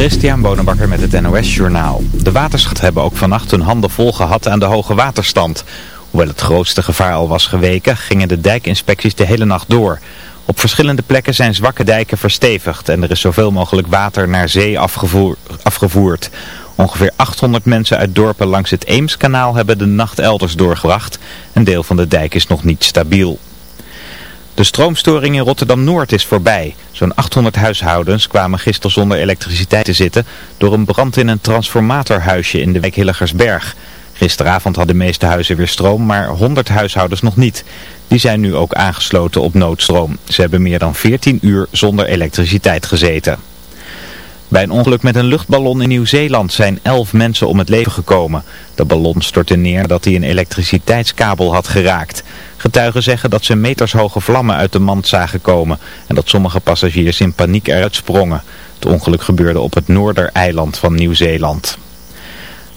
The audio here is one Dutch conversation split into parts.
Christian Bonenbakker met het NOS Journaal. De waterschat hebben ook vannacht hun handen vol gehad aan de hoge waterstand. Hoewel het grootste gevaar al was geweken, gingen de dijkinspecties de hele nacht door. Op verschillende plekken zijn zwakke dijken verstevigd en er is zoveel mogelijk water naar zee afgevoerd. Ongeveer 800 mensen uit dorpen langs het Eemskanaal hebben de nacht elders doorgebracht. Een deel van de dijk is nog niet stabiel. De stroomstoring in Rotterdam-Noord is voorbij. Zo'n 800 huishoudens kwamen gisteren zonder elektriciteit te zitten door een brand in een transformatorhuisje in de wijk Hilligersberg. Gisteravond hadden de meeste huizen weer stroom, maar 100 huishoudens nog niet. Die zijn nu ook aangesloten op noodstroom. Ze hebben meer dan 14 uur zonder elektriciteit gezeten. Bij een ongeluk met een luchtballon in Nieuw-Zeeland zijn 11 mensen om het leven gekomen. De ballon stortte neer dat hij een elektriciteitskabel had geraakt. Getuigen zeggen dat ze metershoge vlammen uit de mand zagen komen en dat sommige passagiers in paniek eruit sprongen. Het ongeluk gebeurde op het noordereiland van Nieuw-Zeeland.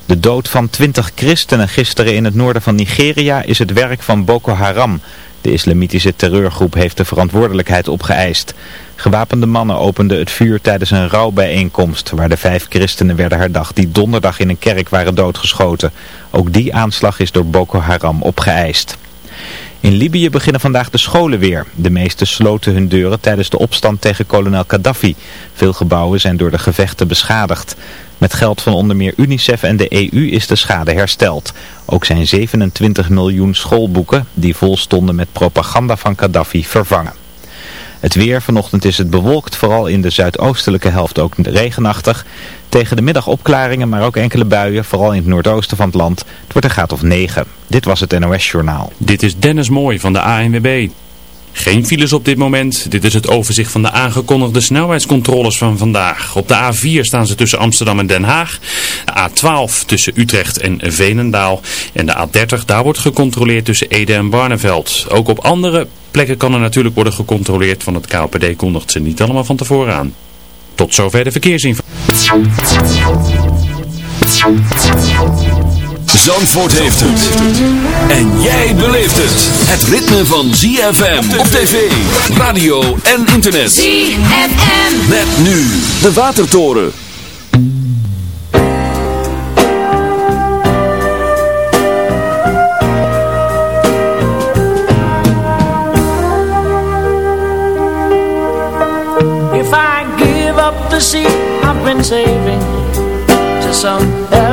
De dood van 20 christenen gisteren in het noorden van Nigeria is het werk van Boko Haram. De islamitische terreurgroep heeft de verantwoordelijkheid opgeëist. Gewapende mannen openden het vuur tijdens een rouwbijeenkomst waar de vijf christenen werden herdacht die donderdag in een kerk waren doodgeschoten. Ook die aanslag is door Boko Haram opgeëist. In Libië beginnen vandaag de scholen weer. De meeste sloten hun deuren tijdens de opstand tegen kolonel Gaddafi. Veel gebouwen zijn door de gevechten beschadigd. Met geld van onder meer UNICEF en de EU is de schade hersteld. Ook zijn 27 miljoen schoolboeken die vol stonden met propaganda van Gaddafi vervangen. Het weer, vanochtend is het bewolkt, vooral in de zuidoostelijke helft ook regenachtig. Tegen de middag opklaringen, maar ook enkele buien, vooral in het noordoosten van het land. Het wordt een graad of 9. Dit was het NOS Journaal. Dit is Dennis Mooi van de ANWB. Geen files op dit moment. Dit is het overzicht van de aangekondigde snelheidscontroles van vandaag. Op de A4 staan ze tussen Amsterdam en Den Haag. De A12 tussen Utrecht en Veenendaal. En de A30 daar wordt gecontroleerd tussen Ede en Barneveld. Ook op andere plekken kan er natuurlijk worden gecontroleerd. Van het KLPD kondigt ze niet allemaal van tevoren aan. Tot zover de verkeersinformatie. Zandvoort heeft het. En jij beleeft het. Het ritme van ZFM op tv, radio en internet. ZFM. Met nu de Watertoren. If I give up the seat I've been saving to some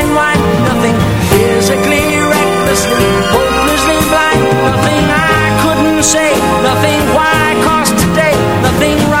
nothing right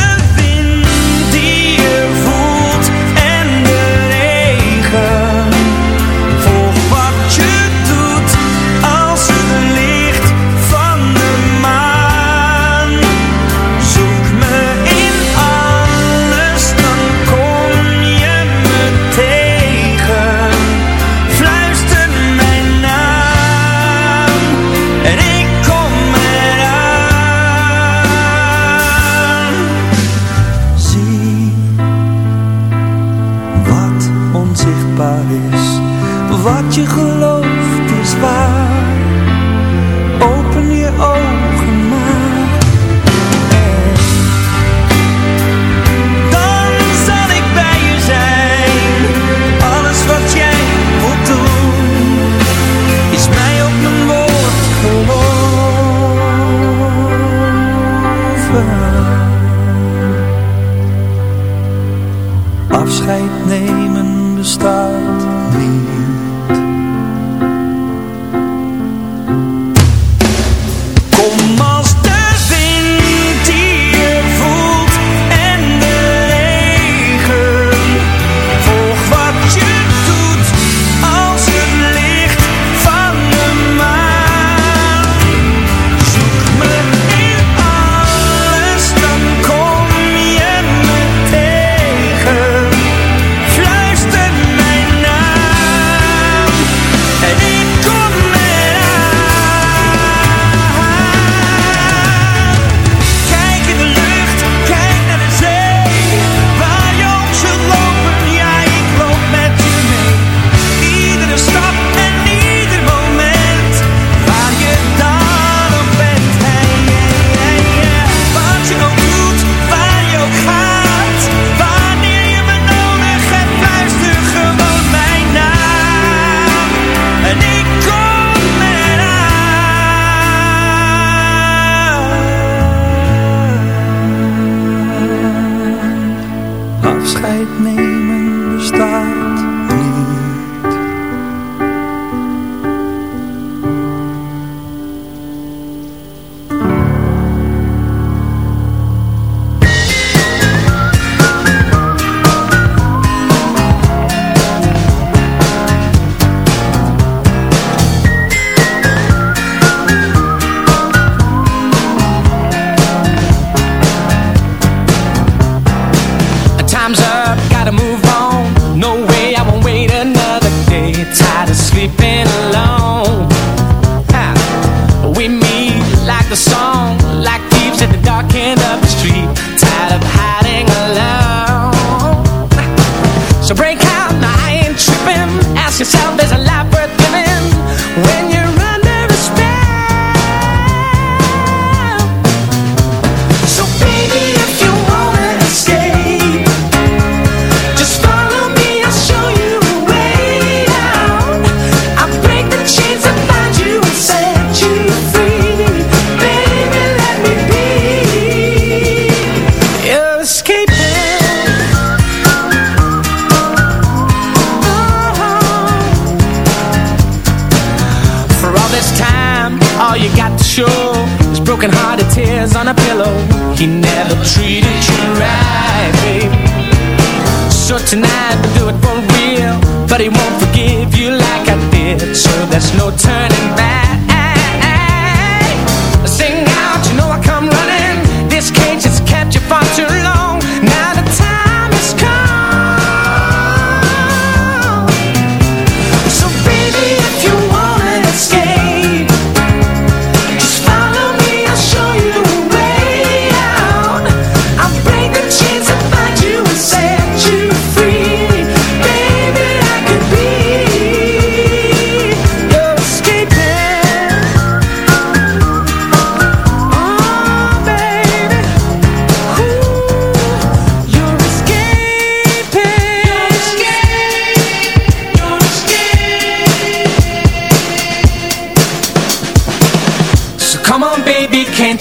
you could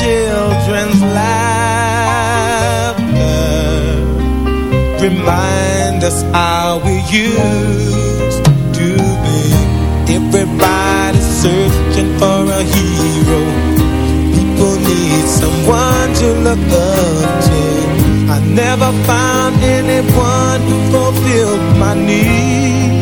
children's laughter remind us how we used to be. Everybody's searching for a hero. People need someone to look up to. I never found anyone who fulfilled my needs.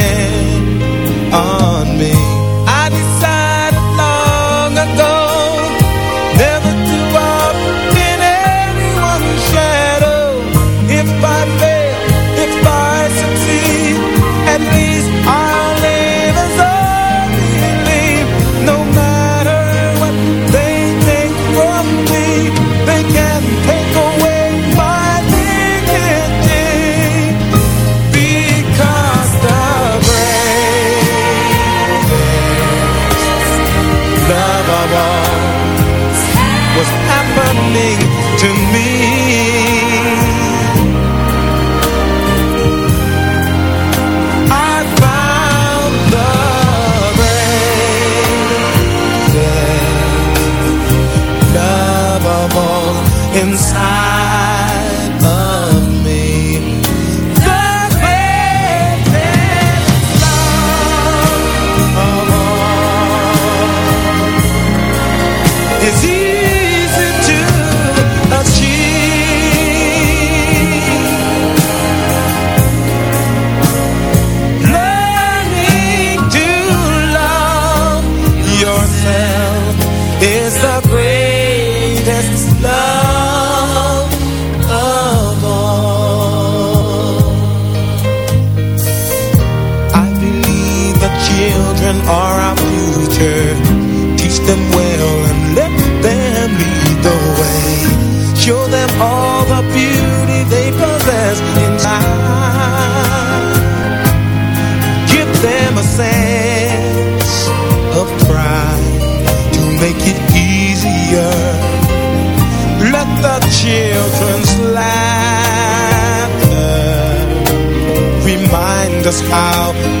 us how